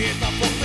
hit the fuck